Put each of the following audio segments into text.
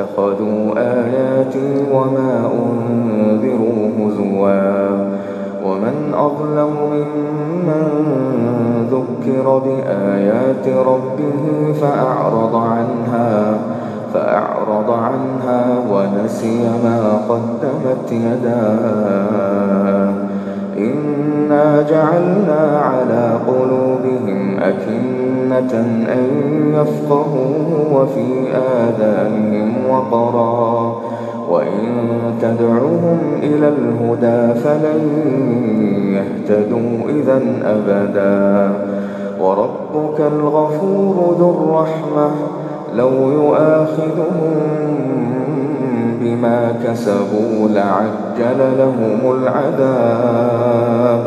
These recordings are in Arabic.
واتخذوا آياتي وما أنذروا هزوا. ومن أظلم ممن ذكر بآيات ربه فأعرض عنها فأعرض عنها ونسي ما قدمت يداه. إنا جعلنا على قلوبهم أكنة أن يفقهوا وفي آذانهم وقرا. وإن تدعوهم إلى الهدى فلن يهتدوا إذا أبدا. وربك الغفور ذو الرحمة لو يؤاخذهم بما كسبوا لعجل لهم العذاب.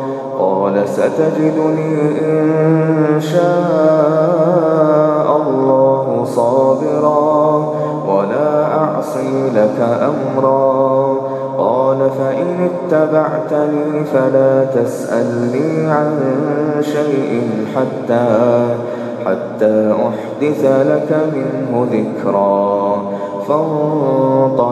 ستجدني إن شاء الله صابرا ولا أعصي لك أمرا. قال فإن اتبعتني فلا تسألني عن شيء حتى حتى أحدث لك منه ذكرا. فانطلقا.